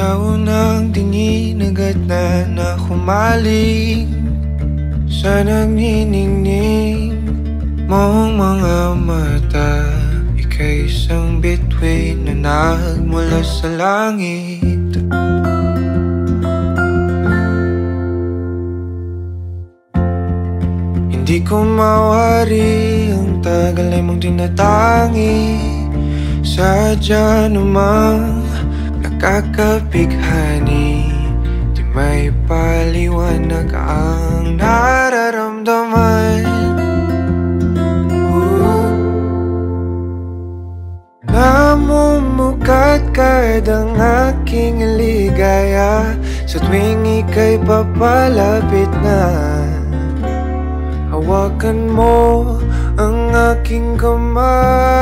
Sa unang tingin agad na nakumaling Sa nagniningning mong mga mata. Ika'y isang bituin na nahag sa langit. Hindi ko mawari ang tagal ay mong tinatangi Sadya namang nakakapighani Di may paliwanag ang nararamdaman. Ooh. Namumukat kadang aking ligaya. Sa tuwing ika'y papalapit na Hawakan mo ang aking kamay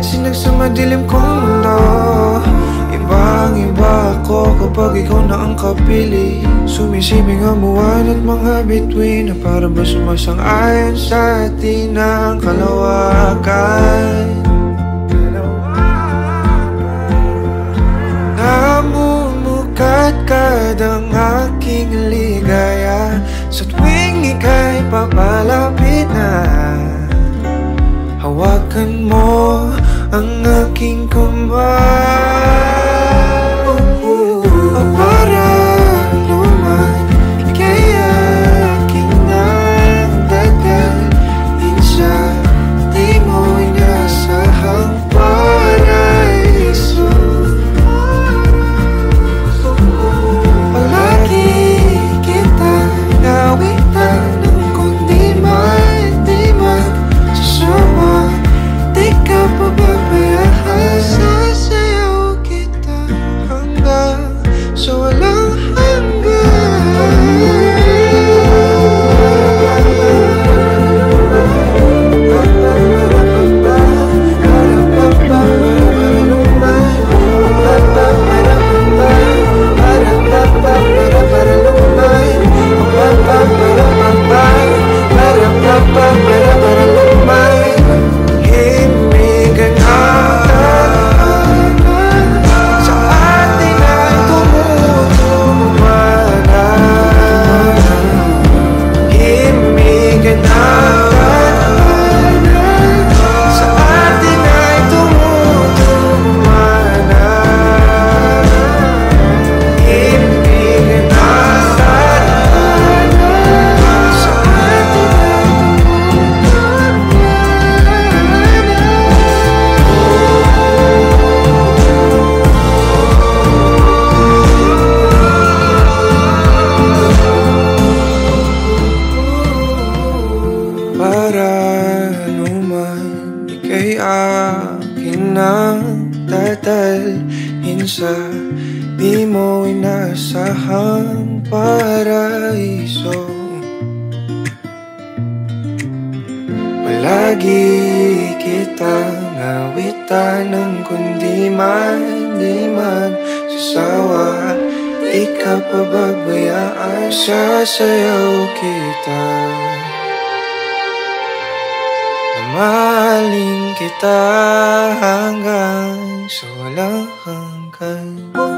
Nagbigay sinag sa madilim kong mundo Ibang iba ako kapag ikaw na ang kapili. Sumisibing ang buwan at mga bituin Na para ba sumasang-ayon sa atin ang kalawakan? Namumukat kadang aking ligaya. Sa tuwing ika'y papalapit na Hawakan mo ang aking kamay akin ang tatalhin sa Di mo inasahang paraiso. Palagi kitang awitan ng kundi man Di man sasawa. Di ka pababayaan Sasayaw kita Mahalin kita hanggang sa walang hanggan